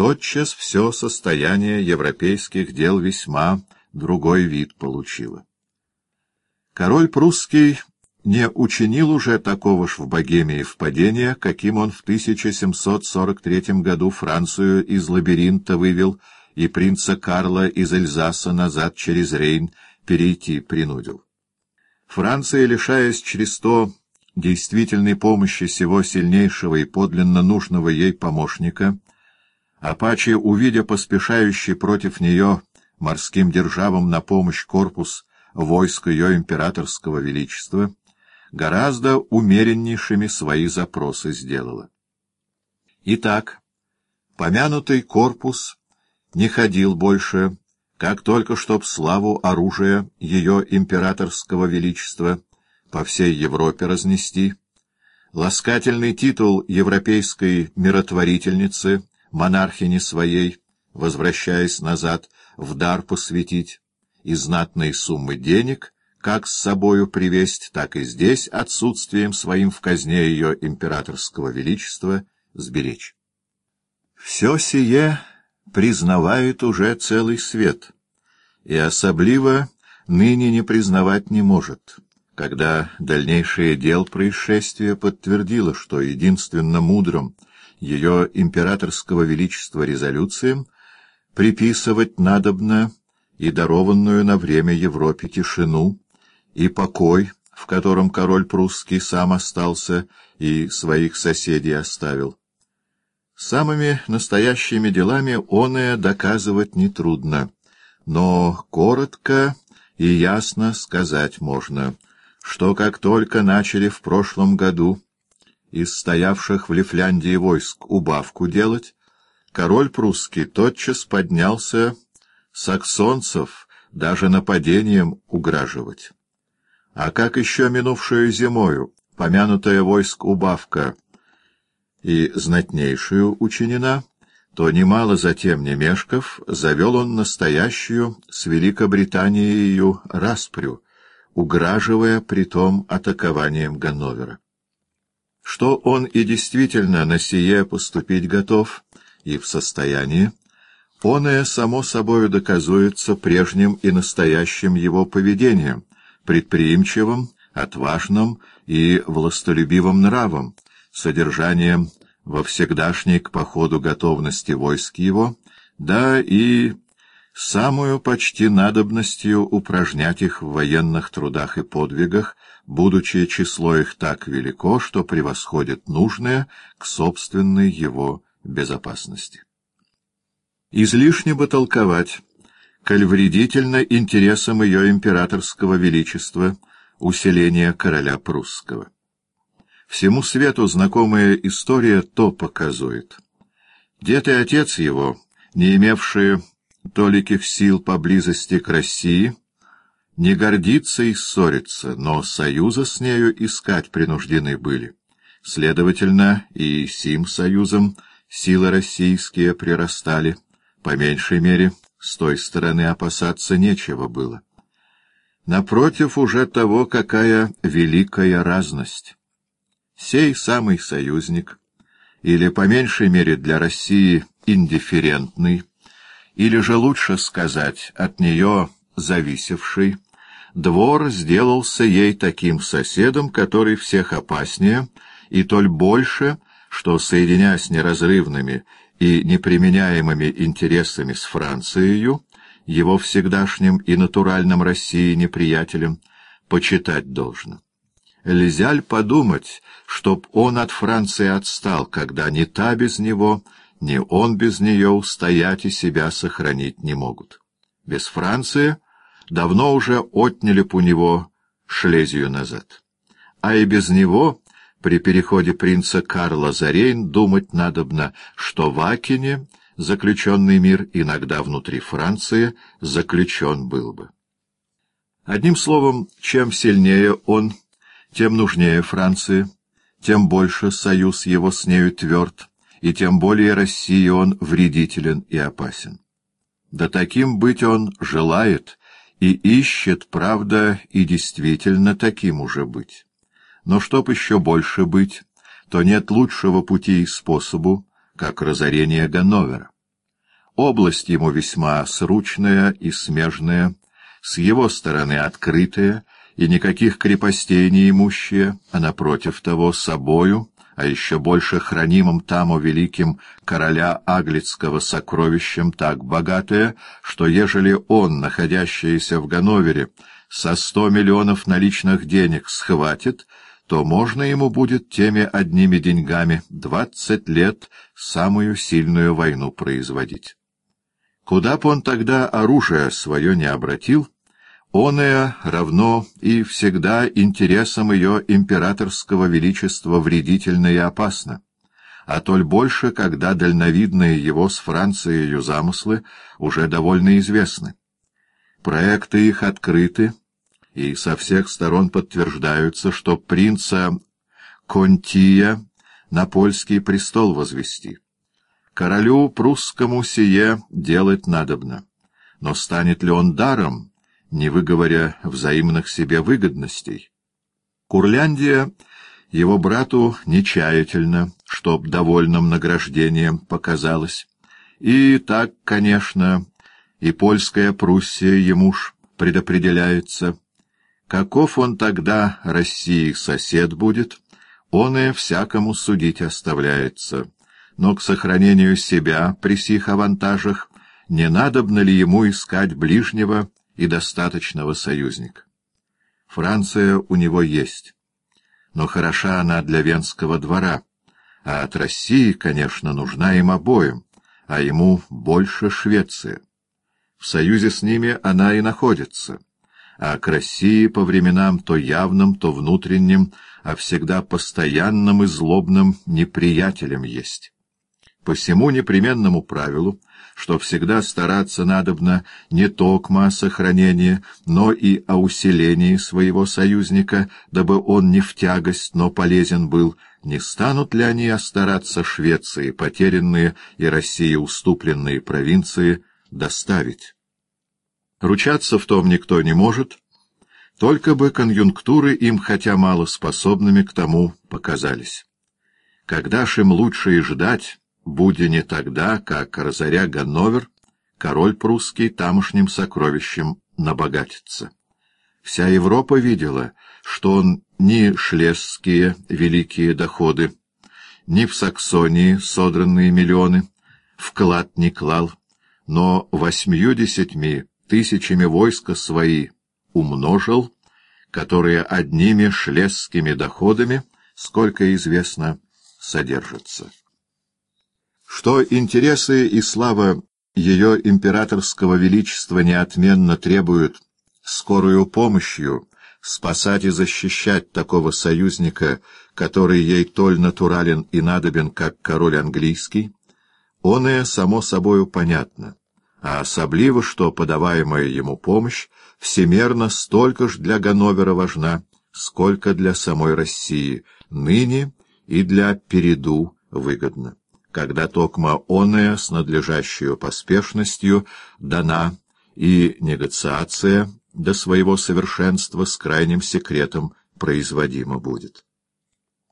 тотчас все состояние европейских дел весьма другой вид получило. Король прусский не учинил уже такого ж в Богемии впадения, каким он в 1743 году Францию из лабиринта вывел и принца Карла из Эльзаса назад через Рейн перейти принудил. Франция, лишаясь через то действительной помощи всего сильнейшего и подлинно нужного ей помощника, Апачи, увидя поспешающий против нее морским державам на помощь корпус войск ее императорского величества, гораздо умереннейшими свои запросы сделала. Итак, помянутый корпус не ходил больше, как только чтоб славу оружия ее императорского величества по всей Европе разнести, ласкательный титул европейской миротворительницы, монархини своей, возвращаясь назад, в дар посвятить, и знатные суммы денег — как с собою привесть, так и здесь отсутствием своим в казне ее императорского величества сберечь. Все сие признавает уже целый свет, и особливо ныне не признавать не может, когда дальнейшее дел происшествия подтвердило, что единственно мудрым ее императорского величества резолюциям приписывать надобно и дарованную на время Европе тишину, и покой, в котором король прусский сам остался и своих соседей оставил. Самыми настоящими делами оное доказывать нетрудно, но коротко и ясно сказать можно, что как только начали в прошлом году из стоявших в Лифляндии войск убавку делать, король прусский тотчас поднялся саксонцев даже нападением уграживать. А как еще минувшую зимою помянутая войск убавка и знатнейшую учинена, то немало затем не мешков завел он настоящую с Великобританией распрю, уграживая притом атакованием Ганновера. Что он и действительно на сие поступить готов и в состоянии, оное само собою доказуется прежним и настоящим его поведением, предприимчивым, отважным и властолюбивым нравом, содержанием во всегдашней к походу готовности войск его, да и самую почти надобностью упражнять их в военных трудах и подвигах, будучи число их так велико, что превосходит нужное к собственной его безопасности. Излишне бы толковать, коль вредительно интересам ее императорского величества усиление короля прусского. Всему свету знакомая история то показует. Дед и отец его, не имевшие толиких сил поблизости к России, не гордиться и ссориться, но союза с нею искать принуждены были. Следовательно, и сим союзом силы российские прирастали, по меньшей мере, с той стороны опасаться нечего было. Напротив уже того, какая великая разность. Сей самый союзник, или по меньшей мере для России индифферентный, или же лучше сказать, от нее зависевший, двор сделался ей таким соседом, который всех опаснее, и толь больше, что, соединяясь неразрывными и неприменяемыми интересами с Францией, его всегдашним и натуральным России неприятелем, почитать должно. Лизяль подумать, чтоб он от Франции отстал, когда ни та без него, ни он без нее устоять и себя сохранить не могут. Без Франции давно уже отняли б у него Шлезию назад. А и без него при переходе принца Карла за Рейн думать надобно, что в Акине заключенный мир иногда внутри Франции заключен был бы. Одним словом, чем сильнее он, тем нужнее Франции, тем больше союз его с нею тверд, и тем более России он вредителен и опасен. Да таким быть он желает и ищет, правда, и действительно таким уже быть. Но чтоб еще больше быть, то нет лучшего пути и способу, как разорение Ганновера. область ему весьма сручная и смежная, с его стороны открытая, и никаких крепостей не имущая, а напротив того собою, а еще больше хранимым там у великим короля Аглицкого сокровищем так богатое, что ежели он, находящийся в Ганновере, со сто миллионов наличных денег схватит, то можно ему будет теми одними деньгами двадцать лет самую сильную войну производить. Куда б он тогда оружие свое не обратил, оное равно и всегда интересам ее императорского величества вредительно и опасно, а толь больше, когда дальновидные его с Францией замыслы уже довольно известны. Проекты их открыты, и со всех сторон подтверждаются, что принца Контия на польский престол возвести. Королю прусскому сие делать надобно, но станет ли он даром, не выговоря взаимных себе выгодностей? Курляндия его брату нечаятельно, чтоб довольным награждением показалось. И так, конечно, и польская Пруссия ему ж предопределяется. Каков он тогда России сосед будет, он и всякому судить оставляется. Но к сохранению себя при сих авантажах не надобно ли ему искать ближнего и достаточного союзника? Франция у него есть, но хороша она для Венского двора, а от России, конечно, нужна им обоим, а ему больше Швеция. В союзе с ними она и находится а к России по временам то явным, то внутренним, а всегда постоянным и злобным неприятелем есть. По всему непременному правилу, что всегда стараться надобно не токмо о сохранении, но и о усилении своего союзника, дабы он не в тягость, но полезен был, не станут ли они стараться Швеции, потерянные и России уступленные провинции, доставить? Ручаться в том никто не может, только бы конъюнктуры им хотя мало способными к тому показались. Когда ж им лучше и ждать, будя не тогда, как, разоря Ганновер, король прусский тамошним сокровищем набогатится. Вся Европа видела, что он ни шлесские великие доходы, ни в Саксонии содранные миллионы вклад не клал, но восьмью-десятьми тысячами войска свои умножил, которые одними шлесскими доходами, сколько известно, содержатся. Что интересы и слава ее императорского величества неотменно требуют скорую помощью спасать и защищать такого союзника, который ей толь натурален и надобен, как король английский, он и само собою понятно. А особливо, что подаваемая ему помощь всемерно столько ж для Ганновера важна, сколько для самой России, ныне и для переду выгодно, когда токма оная с надлежащей поспешностью дана и негациация до своего совершенства с крайним секретом производима будет.